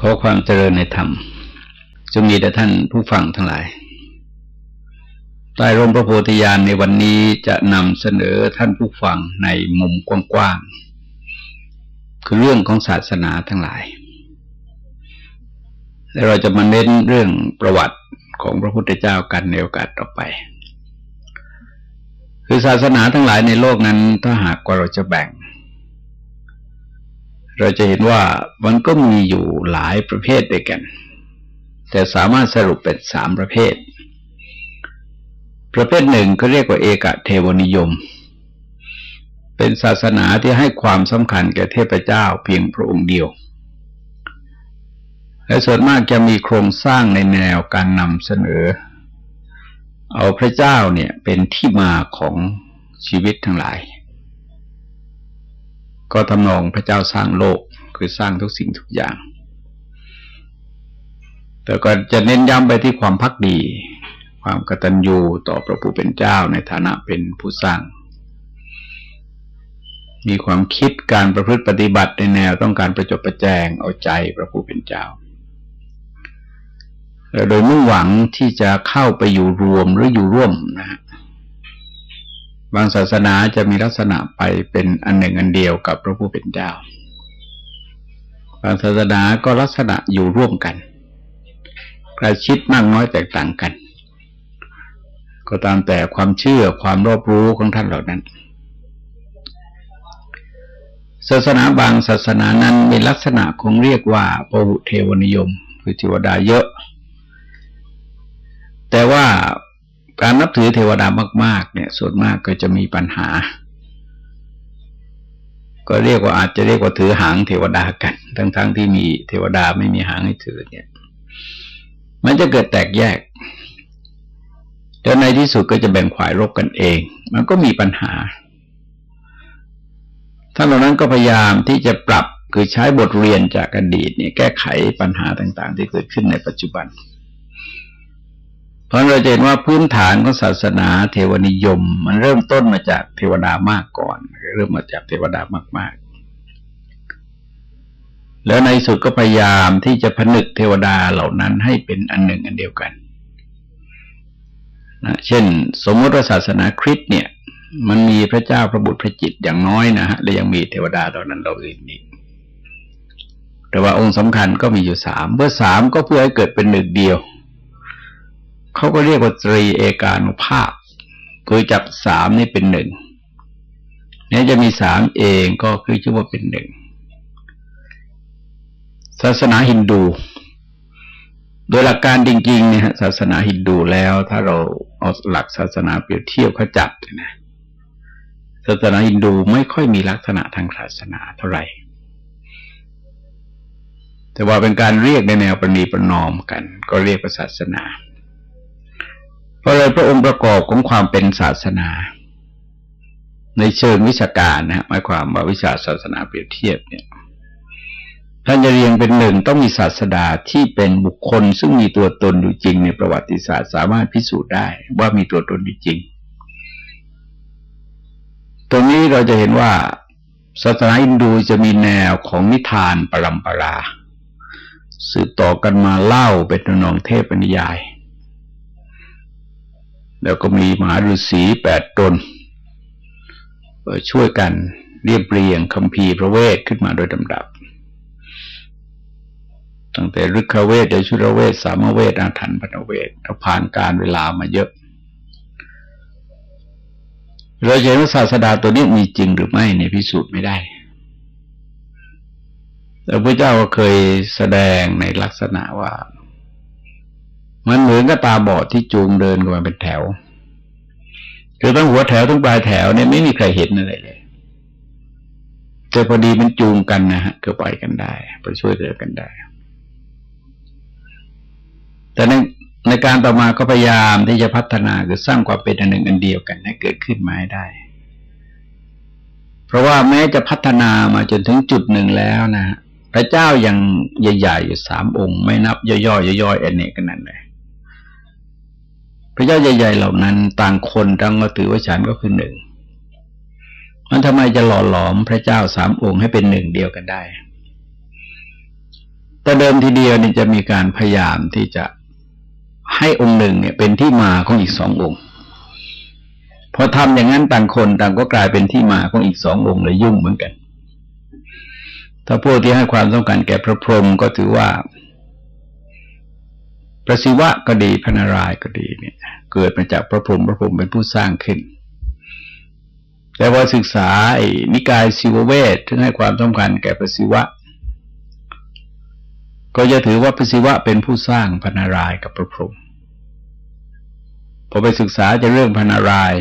ขอความเจริญในธรรมจงมีแด่ท่านผู้ฟังทั้งหลาย ใต้ร่มพระโพธิญาณในวันนี้จะนำเสนอท่านผู้ฟังในมุมกว้างๆ คือเรื่องของศาสนาทั้งหลาย และเราจะมาเน้นเรื่องประวัติของพระพุทธเจ้ากันในโอกาสต่อไป คือศาสนาทั้งหลายในโลกนั้นถ้าหากว่าเราจะแบ่ง เราจะเห็นว่ามันก็มีอยู่หลายประเภทด้วยกัน แต่สามารถสรุปเป็นสามประเภท ประเภทหนึ่งก็เรียกว่าเอกเทวนิยม เป็นศาสนาที่ให้ความสำคัญแก่เทพเจ้าเพียงพระองค์เดียว และส่วนมากจะมีโครงสร้างในแนวการนำเสนอ เอาพระเจ้าเนี่ยเป็นที่มาของชีวิตทั้งหลาย ก็ทำนองพระเจ้าสร้างโลกคือสร้างทุกสิ่งทุกอย่าง แต่ก็จะเน้นย้ำไปที่ความพักดี ความกตัญญูต่อพระผู้เป็นเจ้าในฐานะเป็นผู้สร้าง มีความคิดการประพฤติปฏิบัติในแนวต้องการประจบประแจงเอาใจพระผู้เป็นเจ้า โดยมุ่งหวังที่จะเข้าไปอยู่รวมหรืออยู่ร่วมนะฮะ บางศาสนาจะมีลักษณะไปเป็นอันหนึ่งอันเดียวกับพระผู้เป็นเจ้า บางศาสนาก็ลักษณะอยู่ร่วมกัน กระชิดมากน้อยแตกต่างกัน ก็ตามแต่ความเชื่อความรอบรู้ของท่านเหล่านั้น ศาสนาบางศาสนานั้นมีลักษณะคงเรียกว่าปหุเทวนิยม คือเทวดาเยอะ แต่ว่า การนับถือเทวดามาก ๆ เนี่ย ส่วนมากก็จะมีปัญหา ก็เรียกว่าอาจจะเรียกว่าถือหางเทวดากัน ทั้งๆทที่มีเทวดาไม่มีหางให้ถือเนี่ย มันจะเกิดแตกแยกแล้วในที่สุดก็จะแบ่งขวายรบกันเอง มันก็มีปัญหาท่านเหล่านั้นก็พยายามที่จะปรับคือใช้บทเรียนจากอดีตเนี่ยแก้ไขปัญหาต่าง ๆ ที่เกิดขึ้นในปัจจุบัน ราะเราจะเห็นว่าพื้นฐานของศาสนาเทวนิยม มันเริ่มต้นมาจากเทวดามากก่อน เริ่มมาจากเทวดามาก ๆ แล้วในสุดก็พยายามที่จะผนึกเทวดาเหล่านั้นให้เป็นอันหนึ่งอันเดียวกันนะเช่น สมมติว่าศาสนาคริสต์เนี่ย มันมีพระเจ้าพระบุตรพระจิตอย่างน้อยนะฮะและยังมีเทวดาเหล่านั้นเราอื่นอีกแต่ว่าองค์สำคัญก็มีอยู่สามเมื่อสามก็เพื่อให้เกิดเป็นหนึ่งเดียว เขาก็เรียกว่าตรีเอกานุภาพคือจับสามนี่เป็นหนึ่งเนี่ยจะมีสามเองก็คือชื่อว่าเป็นหนึ่งศาสนาฮินดู โดยหลักการจริงๆเนี่ยศาสนาฮินดูแล้ว ถ้าเราเอาหลักศาสนาเปรียบเทียบเขาจับนะศาสนาฮินดูไม่ค่อยมีลักษณะทางศาสนาเท่าไหร่ แต่ว่าเป็นการเรียกในแนวประนีประนอมกัน ก็เรียกว่าศาสนา ราะเลยพระองค์ประกอบของความเป็นศาสนา ในเชิงวิชาการนะหมายความว่าวิชาศาสนาเปรียบเทียบเนี่ยท่านจะเรียงเป็นหนึ่งต้องมีศาสดาที่เป็นบุคคล ซึ่งมีตัวตนอยู่จริงในประวัติศาสตร์ สามารถพิสูจน์ได้ว่ามีตัวตนอยู่จริง ตรงนี้เราจะเห็นว่าศาสนาอินดูจะมีแนวของนิทานปรำปรา สืบต่อกันมาเล่าเป็นนองเทพนิยาย แล้วก็มีมหาฤาษีแปดตนช่วยกันเรียบเรียงคำพีพระเวทขึ้นมาโดยลำดับ ตั้งแต่ฤกขเวทเดชุรเวท สามเวท อาถรรพ์ปนเวทผ่านการเวลามาเยอะ เราจะเห็นว่าศาสดาตัวนี้มีจริงหรือไม่ในพิสูจน์ไม่ได้ แต่พระเจ้าก็เคยแสดงในลักษณะว่า มันเหมือนกับตาบอดที่จูงเดินกันมาเป็นแถว คือตั้งหัวแถวตั้งปลายแถวเนี่ยไม่มีใครเห็นอะไรเลยแต่พอดีมันจูงกันนะฮะก็ไปกันได้ไปช่วยเหลือกันได้ แต่ในในการต่อมาก็พยายามที่จะพัฒนาคือสร้างความเป็นอันหนึ่งอันเดียวกันให้เกิดขึ้นมาให้ได้ เพราะว่าแม้จะพัฒนามาจนถึงจุดหนึ่งแล้วนะพระเจ้ายังใหญ่ๆอยู่สามองค์ ไม่นับย่อยๆย่อยๆอเนกกันนั่นเลย พระเจ้าใหญ่ ๆ เหล่านั้น ต่างคนต่างก็ถือว่าฉันก็คือหนึ่งมันทำไมจะหล่อหลอมพระเจ้าสามองค์ให้เป็นหนึ่งเดียวกันได้ แต่เดิมทีเดียวนี่จะมีการพยายามที่จะให้องค์หนึ่งเนี่ย เป็นที่มาของอีกสององค์พอทำอย่างนั้นต่างคนต่างก็กลายเป็นที่มาของอีกสององค์เลยยุ่งเหมือนกัน ถ้าพวกที่ให้ความต้องการแก่พระพรหมก็ถือว่า พระศิวะก็ดีพระนารายก็ดีเนี่ย เกิดมาจากพระพรหมพระพรหมเป็นผู้สร้างขึ้น แต่ว่าศึกษาไอ้นิกายศิวเวทที่ให้ความต้องการแก่พระศิวะ ก็จะถือว่าพระศิวะเป็นผู้สร้างพนารายกับพระพรหมพอไปศึกษาจะเรื่องพนาราย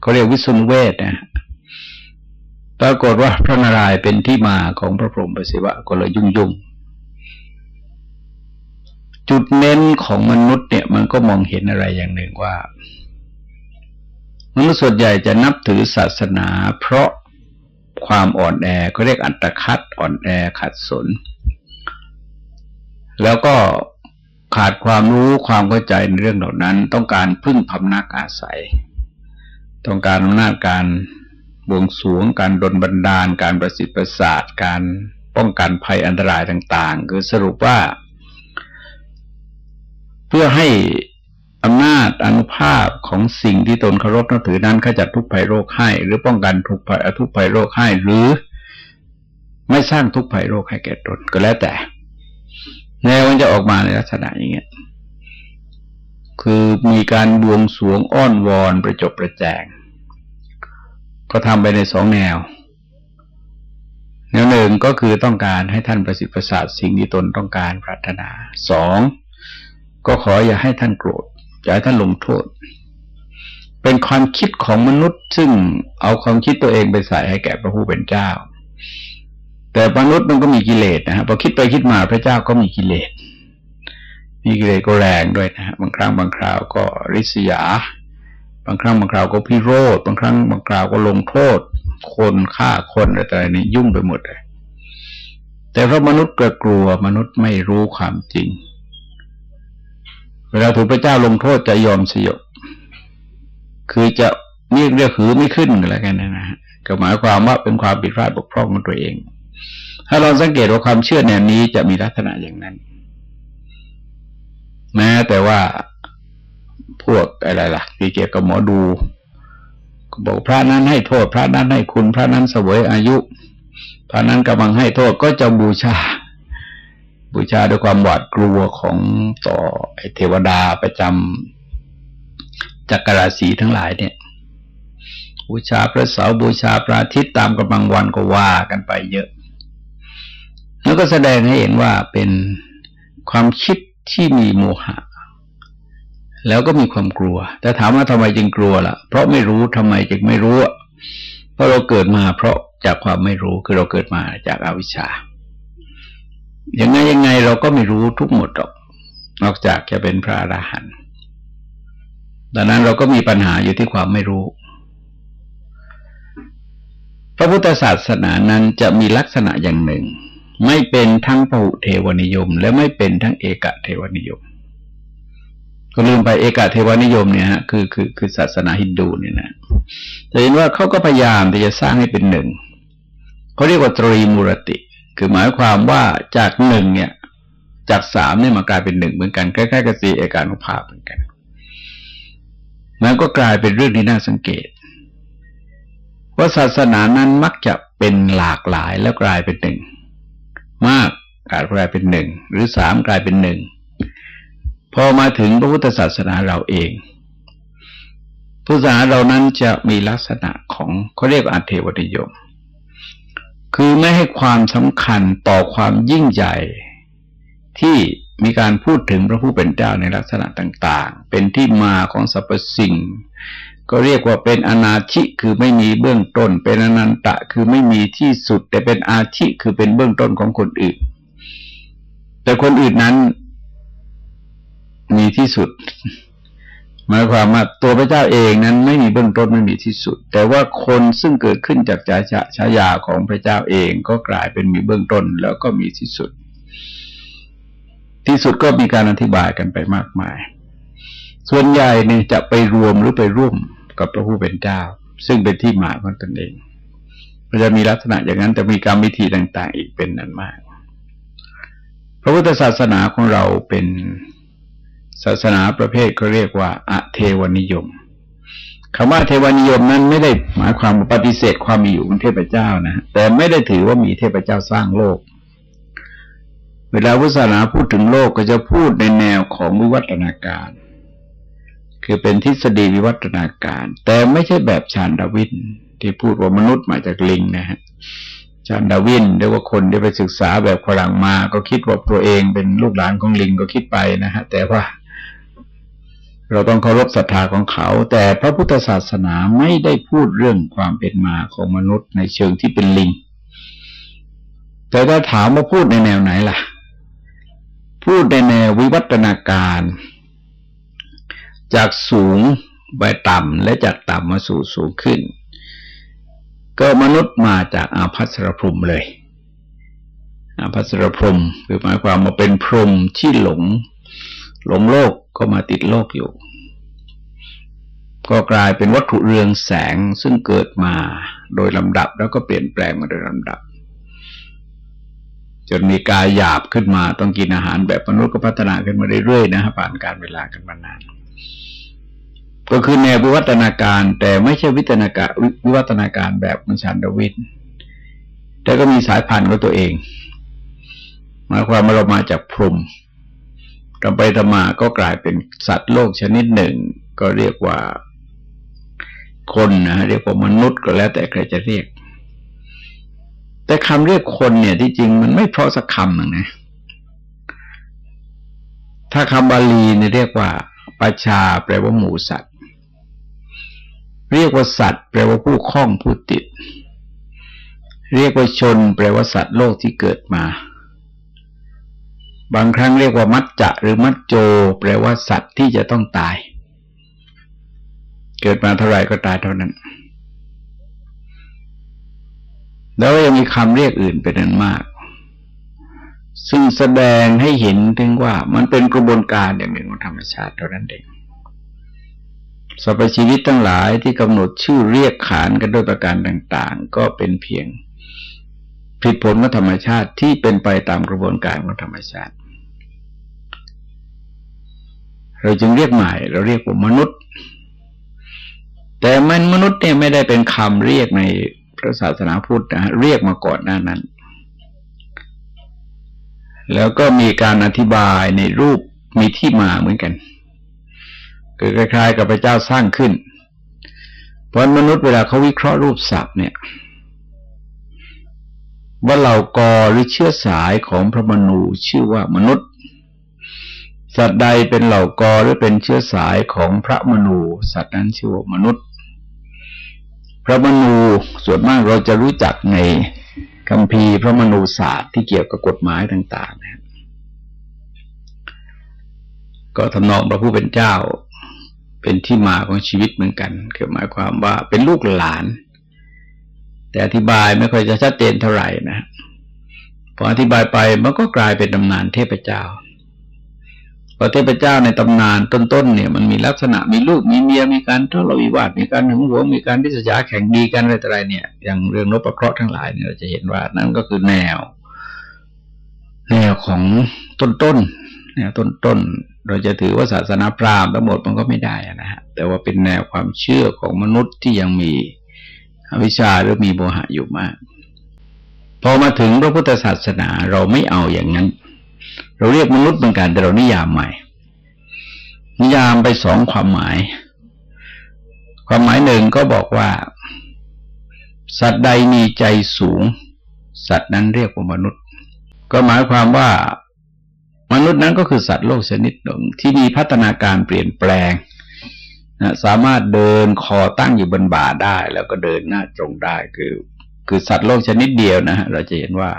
เขาเรียกวิสุนเวทนะปรากฏว่าพระนารายเป็นที่มาของพระพรหมพระศิวะก็เลยยุ่งยุ่ง จุดเน้นของมนุษย์เนี่ยมันก็มองเห็นอะไรอย่างหนึ่งว่า มนุษย์ส่วนใหญ่จะนับถือศาสนา เพราะความอ่อนแอก็เรียกอัตคัดอ่อนแอขัดสน แล้วก็ขาดความรู้ความเข้าใจในเรื่องเหล่านั้น ต้องการพึ่งพำนักอาศัย ต้องการอำนาจการบวงสวงการดลบันดาล การประสิทธิ์ประสาทการป้องกันภัยอันตรายต่าง ๆ คือสรุปว่า เพื่อให้อำนาจอนุภาพของสิ่งที่ตนเคารพนับถือนั้นขจัดทุกภัยโรคให้ หรือป้องกันทุกภัยทุกภัยโรคให้ หรือไม่สร้างทุกภัยโรคให้แก่ตนก็แล้วแต่ แนวมันจะออกมาในลักษณะอย่างเงี้ยคือมีการบวงสวงอ้อนวอนประจบประแจง ก็ทำไปในสองแนว แนวหนึ่งก็คือต้องการให้ท่านประสิทธิ์ประสาทสิ่งที่ตนต้องการปรารถนาสอง ก็ขออย่าให้ท่านโกรธอย่าให้ท่านลงโทษ เป็นความคิดของมนุษย์ ซึ่งเอาความคิดตัวเองไปใส่ให้แก่พระผู้เป็นเจ้า แต่มนุษย์มันก็มีกิเลสนะฮะพอคิดไปคิดมาพระเจ้าก็มีกิเลสมีกิเลสก็แรงด้วยนะฮะบางครั้งบางคราวก็ริษยา บางครั้งบางคราวก็พิโรธบางครั้งบางคราวก็ลงโทษ คนฆ่าคนอะไรนี่ยุ่งไปหมดเลยแต่เพราะมนุษย์ก็กลัวมนุษย์ไม่รู้ความจริง เวลาถูกพระเจ้าลงโทษจะยอมสยบ คือจะเรียกเรียกหือไม่ขึ้นอะไรกันนะฮะก็หมายความว่าเป็นความผิดพลาดบกพร่องของตัวเอง ถ้าเราสังเกตว่าความเชื่อแนวนี้จะมีลักษณะอย่างนั้น แม้แต่ว่าพวกอะไรล่ะที่เกี่ยวกับหมอดูบอกพระนั้นให้โทษ พระนั้นให้คุณ พระนั้นเสวยอายุ พระนั้นกำลังให้โทษก็จะบูชา บูชาด้วยความหวาดกลัวของต่อเทวดาประจำจักรราศีทั้งหลายเนี่ย บูชาพระเสาร์บูชาพระอาทิตย์ตามกำลังวันก็ว่ากันไปเยอะ แล้วก็แสดงให้เห็นว่าเป็นความคิดที่มีโมหะ แล้วก็มีความกลัว แต่ถามว่าทำไมจึงกลัวล่ะ เพราะไม่รู้ทำไมจึงไม่รู้ เพราะเราเกิดมาเพราะจากความไม่รู้คือเราเกิดมาจากอาวิชชา ย่างไงยังไงเราก็ไม่รู้ทุกหมดหรอก นอกจากจะเป็นพระอราหันต์ดังนั้นเราก็มีปัญหาอยู่ที่ความไม่รู้ พระพุทธศาสนานั้นจะมีลักษณะอย่างหนึ่ง ไม่เป็นทั้งพหุเทวนิยม และไม่เป็นทั้งเอกเทวนิยมก็ลืมไปเอกเทวนิยมเนี่ยฮะคือคือคือศาสนาฮินดูเนี่ยนะจะเห็นว่าเขาก็พยายามที่จะสร้างให้เป็นหนึ่งเขาเรียกว่าตรีมูรติ คือหมายความว่าจากหนึ่งเนี่ย จากสามเนี่ยมากลายเป็นหนึ่งเหมือนกันใกล้ๆกับสีเอกานุภาพเหมือนกันมันก็กลายเป็นเรื่องที่น่าสังเกตว่าศาสนานั้นมักจะเป็นหลากหลายแล้วกลายเป็นหนึ่งมากกลายเป็นหนึ่งหรือสามกลายเป็นหนึ่งพอมาถึงพระพุทธศาสนาเราเองพุทธศาสนาเรานั้นจะมีลักษณะของเขาเรียกอัตเทวนิยม คือไม่ให้ความสำคัญต่อความยิ่งใหญ่ที่มีการพูดถึงพระผู้เป็นเจ้าในลักษณะต่าง ๆ เป็นที่มาของสรรพสิ่ง ก็เรียกว่าเป็นอนาชิคือไม่มีเบื้องต้น เป็นอนันตะคือไม่มีที่สุด แต่เป็นอาชิคือเป็นเบื้องต้นของคนอื่น แต่คนอื่นนั้นมีที่สุด หมายความว่าตัวพระเจ้าเองนั้นไม่มีเบื้องต้นไม่มีที่สุด แต่ว่าคนซึ่งเกิดขึ้นจากจาชายาของพระเจ้าเองก็กลายเป็นมีเบื้องต้นแล้วก็มีที่สุด ที่สุดก็มีการอธิบายกันไปมากมาย ส่วนใหญ่เนี่ยจะไปรวมหรือไปร่วมกับพระผู้เป็นเจ้า ซึ่งเป็นที่มาของตนเองมันจะมีลักษณะอย่างนั้นแต่มีกรรมวิธีต่าง ๆ อีกเป็นนั้นมาก พระพุทธศาสนาของเราเป็น ศาสนาประเภทก็เรียกว่า อเทวนิยมคำว่าเทวนิยมนั้นไม่ได้หมายความปฏิเสธความมีอยู่ของเทพเจ้านะแต่ไม่ได้ถือว่ามีเทพเจ้าสร้างโลก เวลาพุทธศาสนาพูดถึงโลกก็จะพูดในแนวของวิวัฒนาการ คือเป็นทฤษฎีวิวัฒนาการ แต่ไม่ใช่แบบชานดาวินที่พูดว่ามนุษย์มาจากลิงนะฮะชานดาวินเรียกว่าคนที่ไปศึกษาแบบฝรั่งมา ก็คิดว่าตัวเองเป็นลูกหลานของลิงก็คิดไปนะฮะแต่ว่า เราต้องเคารพศรัทธาของเขา แต่พระพุทธศาสนาไม่ได้พูดเรื่องความเป็นมาของมนุษย์ในเชิงที่เป็นลิง แต่ถ้าถามว่าพูดในแนวไหนล่ะ พูดในแนววิวัฒนาการ จากสูงไปต่ำและจากต่ำมาสู่สูงขึ้น ก็มนุษย์มาจากอาภัสรพรมเลยอาภัสรพรมคือหมายความว่าเป็นพรมที่หลง หลงโลกก็มาติดโลกอยู่ ก็กลายเป็นวัตถุเรืองแสงซึ่งเกิดมาโดยลำดับแล้วก็เปลี่ยนแปลงมาโดยลำดับ จนมีกายหยาบขึ้นมาต้องกินอาหารแบบมนุษย์ก็พัฒนาขึ้นมาเรื่อยๆนะฮะผ่านการเวลากันมานาน ก็คือแนววิวัฒนาการแต่ไม่ใช่วิทนาการวิวัฒนาการแบบมัญชันดวินแต่ก็มีสายพันธุ์ของตัวเองหมายความว่าเรามาจากพรหม ทำไปทำมาก็กลายเป็นสัตว์โลกชนิดหนึ่ง ก็เรียกว่าคนนะเรียกว่ามนุษย์ก็แล้วแต่ใครจะเรียก แต่คำเรียกคนเนี่ยที่จริงมันไม่เพราะสักคำหนึ่งนะ ถ้าคำบาลีเนี่ยเรียกว่าประชาแปลว่าหมูสัตว์ เรียกว่าสัตว์แปลว่าผู้คล้องผู้ติด เรียกว่าชน แปลว่าสัตว์โลกที่เกิดมา บางครั้งเรียกว่ามัจจะหรือมัจโจ แปลว่าสัตว์ที่จะต้องตาย เกิดมาเท่าไรก็ตายเท่านั้น แล้วยังมีคำเรียกอื่นเป็นนั้นมาก ซึ่งแสดงให้เห็นถึงว่ามันเป็นกระบวนการอย่างหนึ่งของธรรมชาติเท่านั้นเองสรรพชีวิตทั้งหลายที่กำหนดชื่อเรียกขานกันด้วยประการต่าง ๆ ก็เป็นเพียงผิดผลของธรรมชาติที่เป็นไปตามกระบวนการของธรรมชาติ เราจึงเรียกใหม่ เราเรียกว่ามนุษย์ แต่มันมนุษย์เนี่ยไม่ได้เป็นคำเรียกในพระศาสนาพุทธนะเรียกมาก่อนหน้านั้น แล้วก็มีการอธิบายในรูปมีที่มาเหมือนกันคือคล้ายๆ กับพระเจ้าสร้างขึ้น เพราะมนุษย์เวลาเขาวิเคราะห์รูปศัพท์เนี่ยว่าเหล่ากอหรือเชื้อสายของพระมนูชื่อว่ามนุษย์ สัตว์ใดเป็นเหล่ากอหรือเป็นเชื้อสายของพระมนูสัตว์นั้นชื่อว่ามนุษย์ พระมนูส่วนมากเราจะรู้จักในคำพีพระมนูศาสตร์ที่เกี่ยวกับกฎหมายต่างๆนะก็ทำนองพระผู้เป็นเจ้า เป็นที่มาของชีวิตเหมือนกันคือหมายความว่าเป็นลูกหลาน แต่อธิบายไม่ค่อยจะชัดเจนเท่าไหร่นะพออธิบายไปมันก็กลายเป็นตำนานเทพเจ้า พระเทพเจ้าในตำนานต้นๆเนี่ยมันมีลักษณะมีลูกมีเมียมีการทะเลาะวิวาทมีการหึงหวงมีการทิษยาแข่งดีกันอะไรต่ออะไรเนี่ย อย่างเรื่องนบประเคราะห์ทั้งหลายเนี่ยเราจะเห็นว่านั่นก็คือแนว แนวของต้นๆเนี่ยต้นๆเราจะถือว่าศาสนาพราหมณ์ทั้งหมดมันก็ไม่ได้นะฮะแต่ว่าเป็นแนวความเชื่อของมนุษย์ที่ยังมีอวิชชาหรือมีโมหะอยู่มากพอมาถึงพระพุทธศาสนาเราไม่เอาอย่างนั้น เราเรียกมนุษย์เหมือนกันแต่เรานิยามใหม่ นิยามไปสองความหมาย ความหมายหนึ่งก็บอกว่า สัตว์ใดมีใจสูง สัตว์นั้นเรียกว่ามนุษย์ ก็หมายความว่ามนุษย์นั้นก็คือสัตว์โลกชนิดหนึ่งที่มีพัฒนาการเปลี่ยนแปลงนะสามารถเดินคอตั้งอยู่บนบ่าได้ แล้วก็เดินหน้าตรงได้คือ คือสัตว์โลกชนิดเดียวนะฮะเราจะเห็นว่า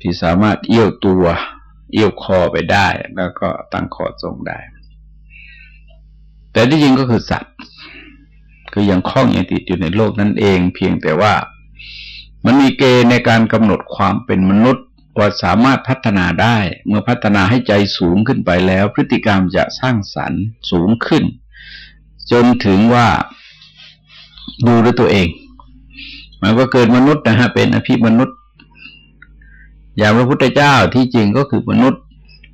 ที่สามารถเอี้ยวตัว เอี้ยวคอไปได้ แล้วก็ตั้งคอทรงได้ แต่ที่จริงก็คือสัตว์ คือยังคล้องยังติดอยู่ในโลกนั่นเอง เพียงแต่ว่ามันมีเกณฑ์ในการกำหนดความเป็นมนุษย์ว่าสามารถพัฒนาได้ เมื่อพัฒนาให้ใจสูงขึ้นไปแล้ว พฤติกรรมจะสร้างสรรค์สูงขึ้น จนถึงว่าดูด้วยตัวเอง มันก็เกิดมนุษย์นะฮะเป็นอภิมนุษย์ อย่างพระพุทธเจ้าที่จริงก็คือมนุษย์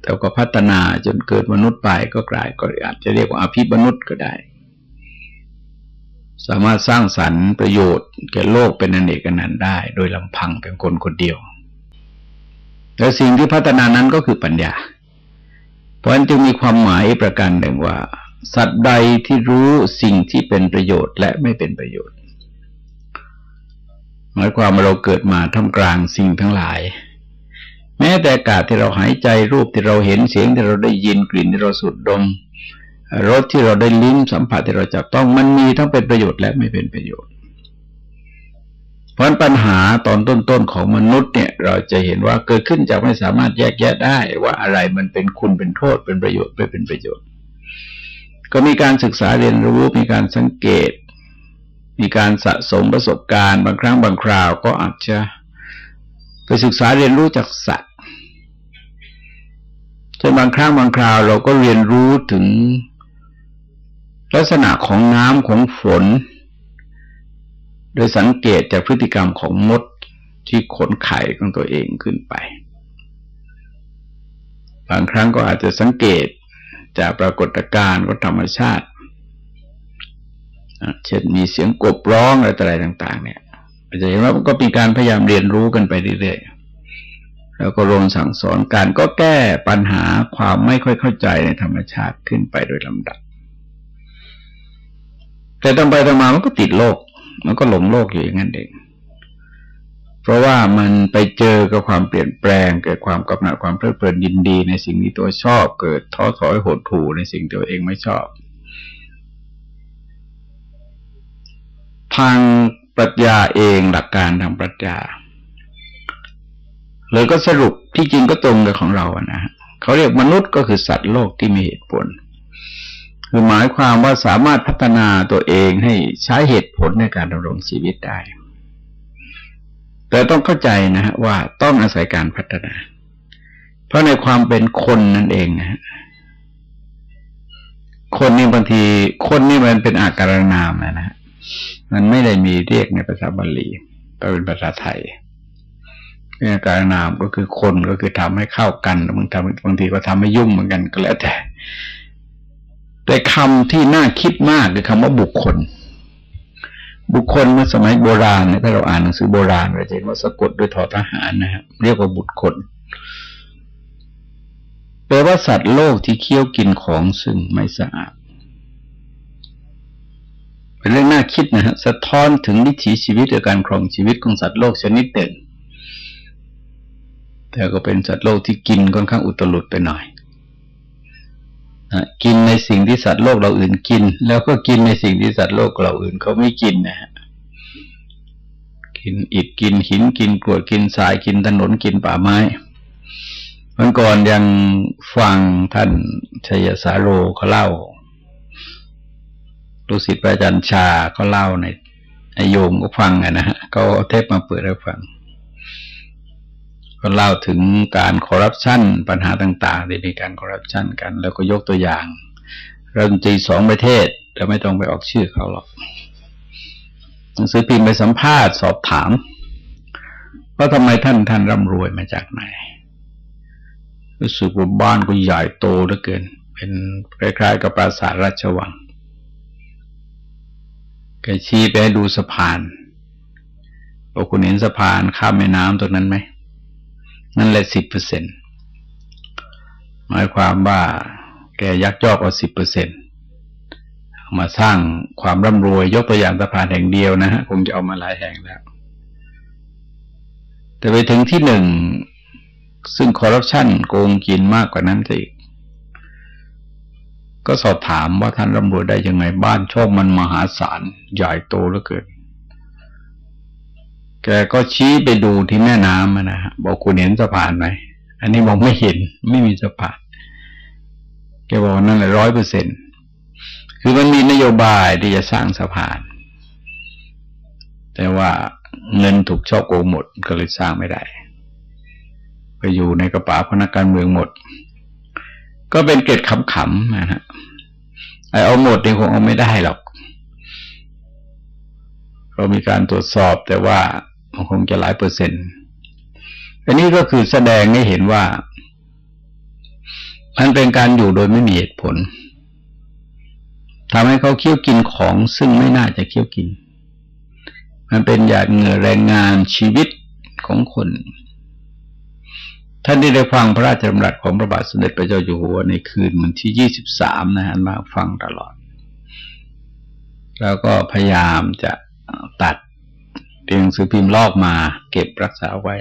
แต่ก็พัฒนาจนเกิดมนุษย์ไปก็กลายก็อาจจะเรียกว่าอภิมนุษย์ก็ได้ สามารถสร้างสรรค์ประโยชน์แก่โลกเป็นอนเนกนันต์ได้ โดยลำพังเป็นคนคนเดียวแล้วสิ่งที่พัฒนานั้นก็คือปัญญา เพราะฉะนั้นจึงมีความหมายประการหนึ่งว่า สัตว์ใดที่รู้สิ่งที่เป็นประโยชน์และไม่เป็นประโยชน์หมายความว่าเราเกิดมาท่ามกลางสิ่งทั้งหลาย แม้แต่อากาศที่เราหายใจรูปที่เราเห็นเสียงที่เราได้ยินกลิ่นที่เราสูดดมรสที่เราได้ลิ้มสัมผัสที่เราจับต้องมันมีทั้งเป็นประโยชน์และไม่เป็นประโยชน์ เพราะปัญหาตอนต้นๆของมนุษย์เนี่ย เราจะเห็นว่าเกิดขึ้นจากไม่สามารถแยกแยะได้ว่าอะไรมันเป็นคุณเป็นโทษเป็นประโยชน์ไม่เป็นประโยชน์ ก็มีการศึกษาเรียนรู้มีการสังเกต มีการสะสมประสบการณ์ บางครั้งบางคราวก็อาจจะ ไปศึกษาเรียนรู้จากสัตว์จนบางครั้งบางคราวเราก็เรียนรู้ถึงลักษณะของน้ำของฝน โดยสังเกตจากพฤติกรรมของมดที่ขนไข่ของตัวเองขึ้นไป บางครั้งก็อาจจะสังเกตจากปรากฏการณ์ของธรรมชาติ เช่นมีเสียงกบร้องอะไรต่างๆ เนี่ย จะเห็นว่าก็เป็นการพยายามเรียนรู้กันไปเรื่อยๆ แล้วก็ลงสั่งสอนการก็แก้ปัญหาความไม่ค่อยเข้าใจในธรรมชาติขึ้นไปโดยลำดับ แต่ต่อไปต่อมามันก็ติดโลก มันก็หลงโลกอยู่อย่างนั้นเอง เพราะว่ามันไปเจอกับความเปลี่ยนแปลง เกิดความกำหนัดความเพลิดเพลินยินดีในสิ่งที่ตัวชอบ เกิดท้อถอยหดหู่ในสิ่งที่ตัวเองไม่ชอบ ทาง ปรัชญาเองหลักการทางปรัชญาเลยก็สรุปที่จริงก็ตรงกับของเราอะนะเขาเรียกมนุษย์ก็คือสัตว์โลกที่มีเหตุผล คือหมายความว่าสามารถพัฒนาตัวเองให้ใช้เหตุผลในการดำรงชีวิตได้ แต่ต้องเข้าใจนะฮะว่าต้องอาศัยการพัฒนา เพราะในความเป็นคนนั่นเองนะ คนนี่บางทีคนนี่มันเป็นอาการนามนะนะ มันไม่ได้มีเรียกในภาษาบาลีแต่เป็นภาษาไทยเนี่ยการนามก็คือคนก็คือทำให้เข้ากันบางทำบางทีก็ทำให้ยุ่งเหมือนกันก็แล้วแต่ แต่คำที่น่าคิดมากคือคำว่าบุคคล บุคคลเมื่อสมัยโบราณเนี่ยถ้าเราอ่านหนังสือโบราณเราจะเห็นว่าสะกดด้วยทอทหารนะครับเรียกว่าบุตรคนแปลว่าสัตว์โลกที่เคี้ยวกินของซึ่งไม่สะอาด เป็นเรื่องน่าคิดนะฮะสะท้อนถึงวิถีชีวิตและการครองชีวิตของสัตว์โลกชนิดหนึ่งแต่ก็เป็นสัตว์โลกที่กินค่อนข้างอุตลุดไปหน่อยกินในสิ่งที่สัตว์โลกเราอื่นกิน แล้วก็กินในสิ่งที่สัตว์โลกเราอื่นเขาไม่กินนะฮะกินอิฐกินหินกินกรวดกินทรายกินถนนกินป่าไม้เมื่อก่อนยังฟังท่านชยสาโรเขาเล่า ลูกศิษย์พระอาจารย์ชาก็เล่าในอโยมก็ฟังนะฮะก็เทปมาเปิดให้ฟัง ก็เล่าถึงการคอร์รัปชันปัญหาต่างๆที่มีการคอร์รัปชันกัน แล้วก็ยกตัวอย่างรัฐมนตรีสองประเทศแต่ไม่ต้องไปออกชื่อเขาหรอกหนังสือพิมพ์ไปสัมภาษณ์สอบถามว่าทำไมท่านท่านร่ำรวยมาจากไหนรู้สึกว่าบ้านก็ใหญ่โตเหลือเกิน เป็นคล้ายๆกับปราสาทราชวัง แกชี้ไปให้ดูสะพานบอกคุณเห็นสะพานข้ามแม่น้ำตรงนั้นไหม นั่นแหละสิบเปอร์เซ็นหมายความว่า แกยักยอกเอาสิบเปอร์เซ็นมาสร้างความร่ำรวย ยกตัวอย่างสะพานแห่งเดียวนะฮะคงจะเอามาหลายแห่งแล้ว แต่ไปถึงที่หนึ่งซึ่งคอร์รัปชันโกงกินมากกว่านั้นอีก ก็สอบถามว่าท่านร่ำรวยได้ยังไงบ้านช่องมันมหาศาลใหญ่โตเหลือเกิน แกก็ชี้ไปดูที่แม่น้ำนะฮะบอกคุณเห็นสะพานไหมอันนี้บอกไม่เห็นไม่มีสะพานแกบอกนั่นแหละร้อยเปอร์เซ็นคือมันมีนโยบายที่จะสร้างสะพาน แต่ว่าเงินถูกชอบโกงหมดก็เลยสร้างไม่ได้ ไปอยู่ในกระเป๋าพนักการเมืองหมด ก็เป็นเกตขำๆนะฮะ เอาหมดนี่คงเอาไม่ได้หรอกเรามีการตรวจสอบแต่ว่ามันคงจะหลายเปอร์เซ็นต์อันนี้ก็คือแสดงให้เห็นว่า มันเป็นการอยู่โดยไม่มีเหตุผลทำให้เขาเคี้ยวกินของซึ่งไม่น่าจะเคี้ยวกิน มันเป็นหยาดเหงื่อแรงงานชีวิตของคน ท่านได้ได้ฟังพระราชดำรัสของพระบาทสมเด็จพระเจ้าอยู่หัวในคืนวันที่ยี่สิบสามนะฮะมาฟังตลอด แล้วก็พยายามจะตัดเรียงสือพิมพ์ลอกมาเก็บรักษาไว้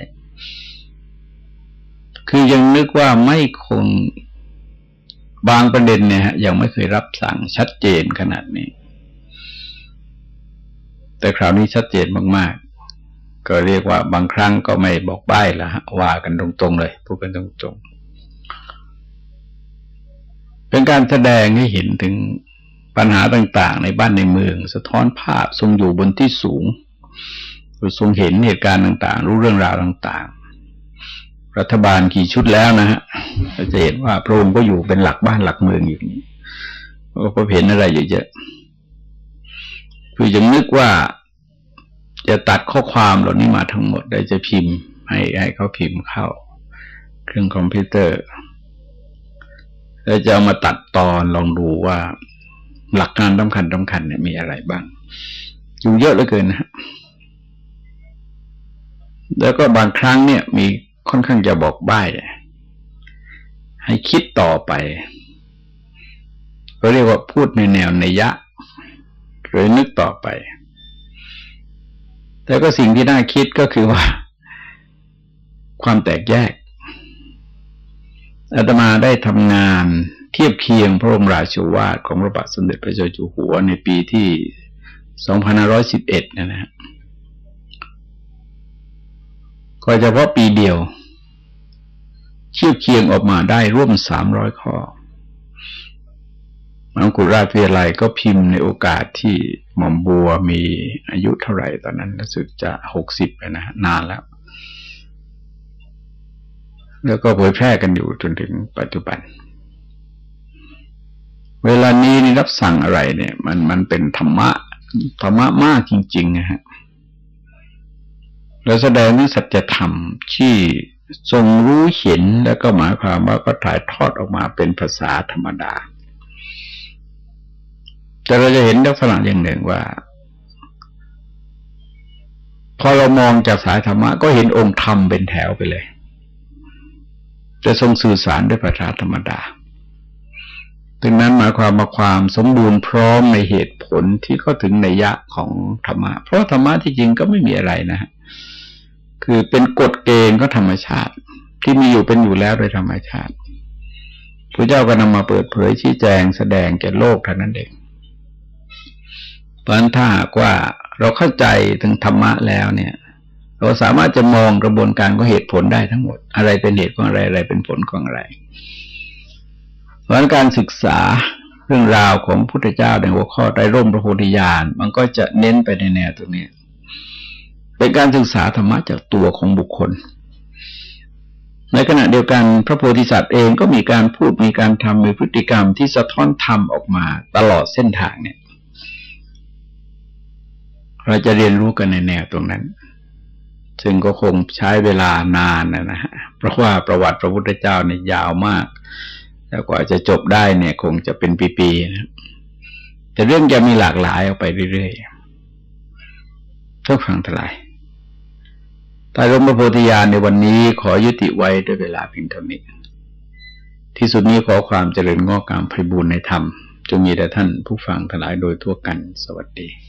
คือยังนึกว่าไม่คงบางประเด็นเนี่ยยังไม่เคยรับสั่งชัดเจนขนาดนี้ แต่คราวนี้ชัดเจนมาก ก็เรียกว่าบางครั้งก็ไม่บอกใบ้ละว่ากันตรงๆเลยพูดกันตรงๆ เป็นการแสดงให้เห็นถึงปัญหาต่างๆ ในบ้านในเมือง สะท้อนภาพทรงอยู่บนที่สูงทรงเห็นเหตุการณ์ต่าง ๆ รู้เรื่องราวต่างๆ รัฐบาลกี่ชุดแล้วนะฮะเราจะเห็นว่าพระองค์ก็อยู่เป็นหลักบ้านหลักเมืองอยู่นี้ก็เห็นอะไรเยอะๆคือยังนึกว่า จะตัดข้อความเหล่านี้มาทั้งหมดได้จะพิมพ์ ให้ให้เขาพิมพ์เข้า เครื่องคอมพิวเตอร์ แล้วจะเอามาตัดตอนลองดูว่า หลักการสำคัญสำคัญเนี่ยมีอะไรบ้างอยู่เยอะเหลือเกินนะ แล้วก็บางครั้งเนี่ย มีค่อนข้างจะบอกใบ้ให้คิดต่อไปก็เรียกว่าพูดในแนวในยะหรือนึกต่อไป แต่ก็สิ่งที่น่าคิดก็คือว่า ความแตกแยกอาตมาได้ทำงานเทียบเคียงพระบรมราชวาทของพระบาทสมเด็จพระเจ้าอยู่หัวในปีที่ 2511 นะนะก็เฉพาะปีเดียว เทียบเคียงออกมาได้ร่วมสามร้อยข้อ มังกุราชวิทยาลัยก็พิมพ์ในโอกาสที่หม่อมบัวมีอายุเท่าไหร่ตอนนั้นรู้สึกจะหกสิบนะนานแล้ว แล้วก็เผยแพร่กันอยู่จนถึงปัจจุบัน เวลานี้นี่รับสั่งอะไรเนี่ย มันมันเป็นธรรมะธรรมะมากจริงๆนะฮะแล้วแสดงถึงสัจธรรมที่ทรงรู้เห็นแล้วก็หมายความว่าก็ถ่ายทอดออกมาเป็นภาษาธรรมดา แต่เราจะเห็นลักษณะอย่างหนึ่งว่า พอเรามองจากสายธรรมะก็เห็นองค์ธรรมเป็นแถวไปเลย จะทรงสื่อสารด้วยภาษาธรรมดาดังนั้นหมายความมาความสมบูรณ์พร้อมในเหตุผลที่เข้าถึงในยะของธรรมะ เพราะธรรมะที่จริงก็ไม่มีอะไรนะฮะคือเป็นกฎเกณฑ์ก็ธรรมชาติ ที่มีอยู่เป็นอยู่แล้วโดยธรรมชาติพระเจ้าก็นำมาเปิดเผยชี้แจงแสดงแก่โลกเท่านั้นเอง เพราะฉะนั้นถ้าหากว่าเราเข้าใจถึงธรรมะแล้วเนี่ย เราสามารถจะมองกระบวนการของเหตุผลได้ทั้งหมด อะไรเป็นเหตุของอะไรอะไรเป็นผลของอะไร เพราะการศึกษาเรื่องราวของพุทธเจ้าในหัวข้อไตรร่มพระโพธิญาณมันก็จะเน้นไปในแนวตรงนี้ เป็นการศึกษาธรรมะจากตัวของบุคคล ในขณะเดียวกันพระโพธิสัตว์เองก็มีการพูดมีการทำมีพฤติกรรมที่สะท้อนธรรมออกมาตลอดเส้นทางเนี่ย เราจะเรียนรู้กันในแนวตรงนั้น ซึ่งก็คงใช้เวลานานนะฮะเพราะว่าประวัติพระพุทธเจ้าเนี่ยยาวมากแล้วกว่าจะจบได้เนี่ยคงจะเป็นปีๆนะแต่เรื่องจะมีหลากหลายออกไปเรื่อยๆทุกฟังทลายใต้ร่มพระโพธิญาณในวันนี้ขอยุติไว้ด้วยเวลาเพียงเท่านี้ ที่สุดนี้ขอความเจริญงอกงามไพบูรณ์ในธรรมจงมีแด่ท่านผู้ฟังทั้งหลายโดยทั่วกันสวัสดี